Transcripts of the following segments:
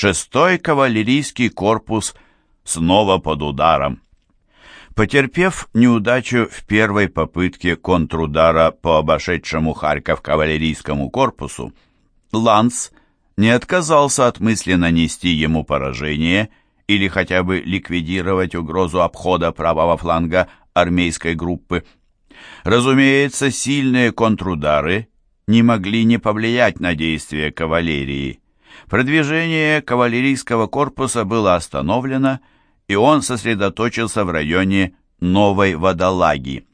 Шестой кавалерийский корпус снова под ударом. Потерпев неудачу в первой попытке контрудара по обошедшему Харьков кавалерийскому корпусу, Ланс не отказался от мысли нанести ему поражение или хотя бы ликвидировать угрозу обхода правого фланга армейской группы. Разумеется, сильные контрудары не могли не повлиять на действия кавалерии. Продвижение кавалерийского корпуса было остановлено, и он сосредоточился в районе Новой Водолаги.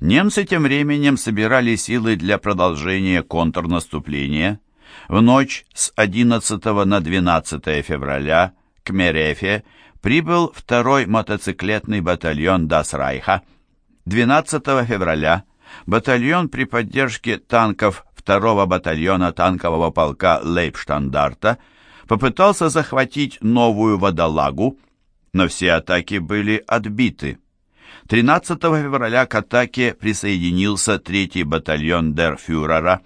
Немцы тем временем собирали силы для продолжения контрнаступления. В ночь с 11 на 12 февраля к Мерефе прибыл второй мотоциклетный батальон Дасрайха. 12 февраля батальон при поддержке танков 2 батальона танкового полка Лейбштандарта попытался захватить новую водолагу, но все атаки были отбиты. 13 февраля к атаке присоединился 3-й батальон Дерфюрера.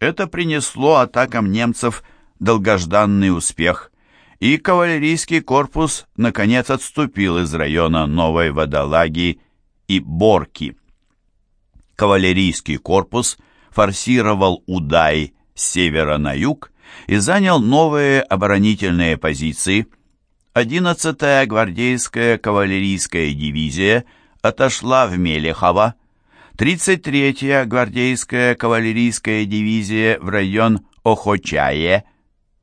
Это принесло атакам немцев долгожданный успех, и кавалерийский корпус наконец отступил из района Новой Водолаги и Борки. Кавалерийский корпус форсировал Удай с севера на юг и занял новые оборонительные позиции – 11-я гвардейская кавалерийская дивизия отошла в Мелехово, 33-я гвардейская кавалерийская дивизия в район Охочае,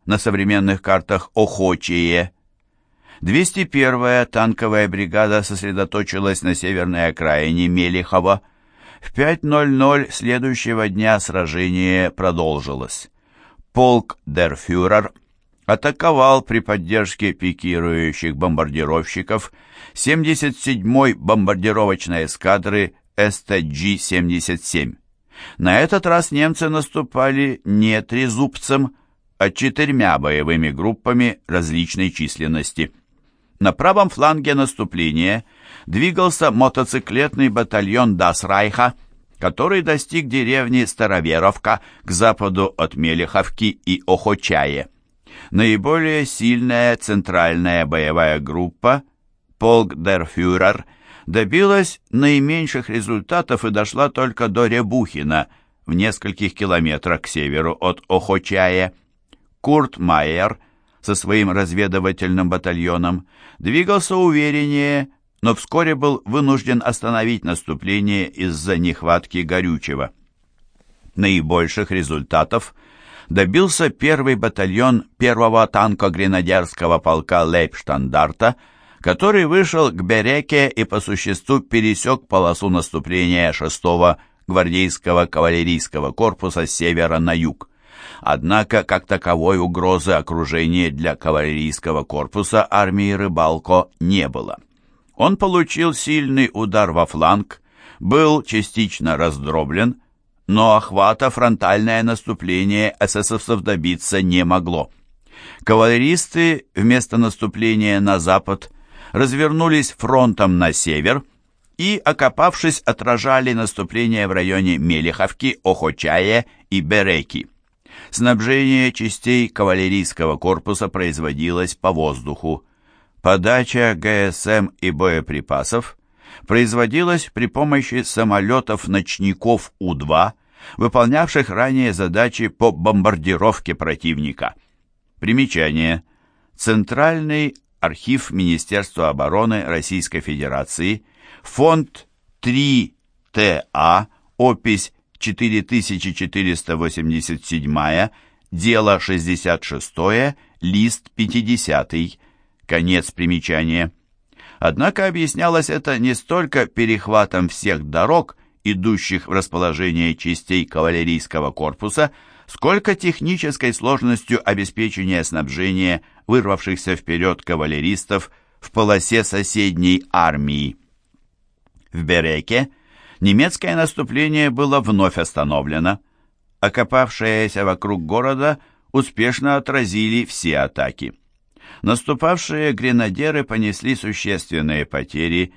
на современных картах Охочее. 201-я танковая бригада сосредоточилась на северной окраине Мелехова. В 5.00 следующего дня сражение продолжилось. Полк Дерфюрер атаковал при поддержке пикирующих бомбардировщиков 77-й бомбардировочной эскадры СТГ-77. На этот раз немцы наступали не трезубцем, а четырьмя боевыми группами различной численности. На правом фланге наступления двигался мотоциклетный батальон Дасрайха, который достиг деревни Староверовка к западу от Мелеховки и Охочае. Наиболее сильная центральная боевая группа, полк Дерфюрер, добилась наименьших результатов и дошла только до Ребухина, в нескольких километрах к северу от Охочая. Курт Майер со своим разведывательным батальоном двигался увереннее, но вскоре был вынужден остановить наступление из-за нехватки горючего. Наибольших результатов – добился первый батальон первого танко-гренадерского полка Лейбштандарта, который вышел к Береке и по существу пересек полосу наступления 6-го гвардейского кавалерийского корпуса с севера на юг. Однако, как таковой угрозы окружения для кавалерийского корпуса армии Рыбалко не было. Он получил сильный удар во фланг, был частично раздроблен, но охвата фронтальное наступление эсэсовцев добиться не могло. Кавалеристы вместо наступления на запад развернулись фронтом на север и, окопавшись, отражали наступление в районе Мелеховки, Охочая и Береки. Снабжение частей кавалерийского корпуса производилось по воздуху. Подача ГСМ и боеприпасов производилась при помощи самолетов-ночников У-2 выполнявших ранее задачи по бомбардировке противника. Примечание. Центральный архив Министерства обороны Российской Федерации, фонд 3ТА, опись 4487, дело 66, лист 50, конец примечания. Однако объяснялось это не столько перехватом всех дорог, идущих в расположение частей кавалерийского корпуса, сколько технической сложностью обеспечения снабжения вырвавшихся вперед кавалеристов в полосе соседней армии. В Береке немецкое наступление было вновь остановлено. Окопавшиеся вокруг города успешно отразили все атаки. Наступавшие гренадеры понесли существенные потери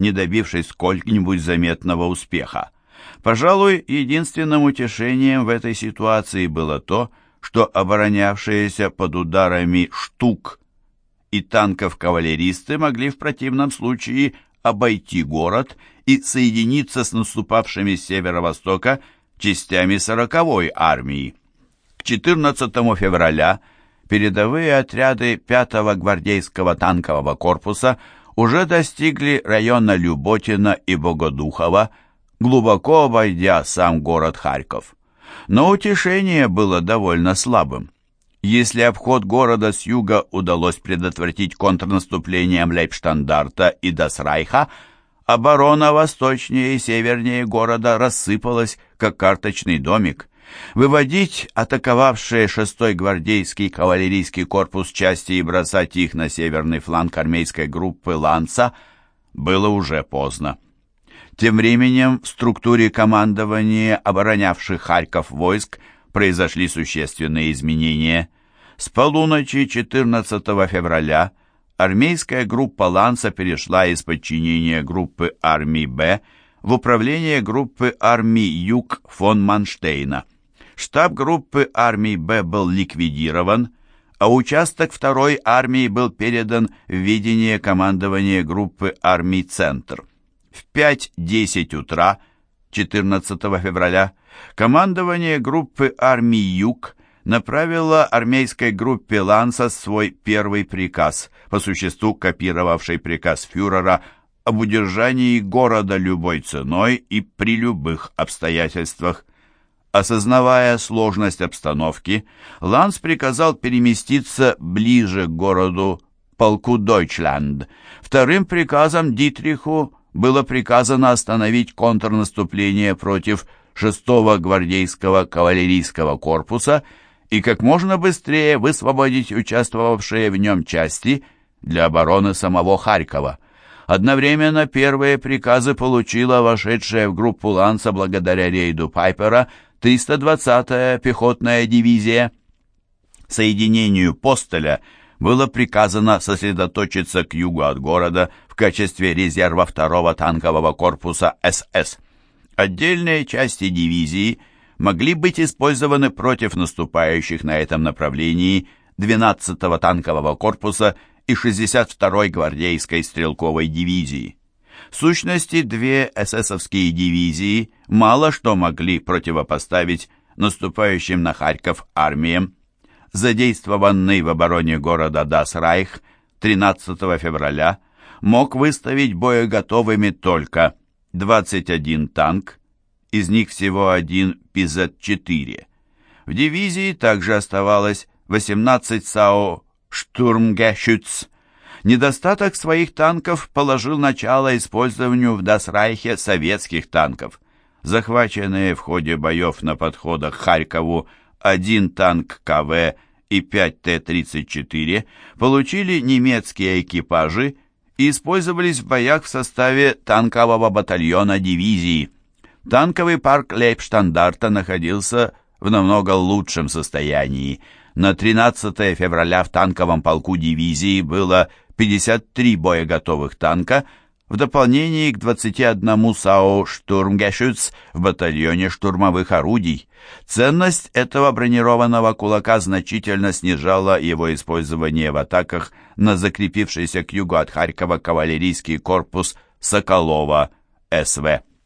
не добившись сколь-нибудь заметного успеха. Пожалуй, единственным утешением в этой ситуации было то, что оборонявшиеся под ударами штук и танков кавалеристы могли в противном случае обойти город и соединиться с наступавшими с северо-востока частями 40-й армии. К 14 февраля передовые отряды 5-го гвардейского танкового корпуса уже достигли района Люботина и Богодухова, глубоко обойдя сам город Харьков. Но утешение было довольно слабым. Если обход города с юга удалось предотвратить контрнаступлением Лейбштандарта и Дасрайха, оборона восточнее и севернее города рассыпалась, как карточный домик. Выводить атаковавшие 6-й гвардейский кавалерийский корпус части и бросать их на северный фланг армейской группы «Ланца» было уже поздно. Тем временем в структуре командования оборонявших Харьков войск произошли существенные изменения. С полуночи 14 февраля армейская группа «Ланца» перешла из подчинения группы армии «Б» в управление группы армии «Юг» фон Манштейна. Штаб группы армии «Б» был ликвидирован, а участок второй армии был передан в ведение командования группы армий «Центр». В 5-10 утра 14 февраля командование группы армий «Юг» направило армейской группе «Ланса» свой первый приказ, по существу копировавший приказ фюрера об удержании города любой ценой и при любых обстоятельствах. Осознавая сложность обстановки, Ланс приказал переместиться ближе к городу полку Дойчланд. Вторым приказом Дитриху было приказано остановить контрнаступление против 6-го гвардейского кавалерийского корпуса и как можно быстрее высвободить участвовавшие в нем части для обороны самого Харькова. Одновременно первые приказы получила вошедшая в группу Ланса благодаря рейду Пайпера 320-я пехотная дивизия. Соединению Постеля было приказано сосредоточиться к югу от города в качестве резерва второго танкового корпуса СС. Отдельные части дивизии могли быть использованы против наступающих на этом направлении 12-го танкового корпуса и 62-й гвардейской стрелковой дивизии. В сущности, две эсэсовские дивизии мало что могли противопоставить наступающим на Харьков армиям задействованный в обороне города Дасрайх 13 февраля, мог выставить боеготовыми только 21 танк, из них всего один ПЗ-4. В дивизии также оставалось 18 САУ «Штурмгешütz». Недостаток своих танков положил начало использованию в Дасрайхе советских танков. Захваченные в ходе боев на подходах к Харькову один танк КВ и 5 Т-34 получили немецкие экипажи и использовались в боях в составе танкового батальона дивизии. Танковый парк Лейбштандарта находился в намного лучшем состоянии. На 13 февраля в танковом полку дивизии было 53 боеготовых танка, в дополнение к 21 САУ «Штурмгешütz» в батальоне штурмовых орудий. Ценность этого бронированного кулака значительно снижала его использование в атаках на закрепившийся к югу от Харькова кавалерийский корпус Соколова СВ.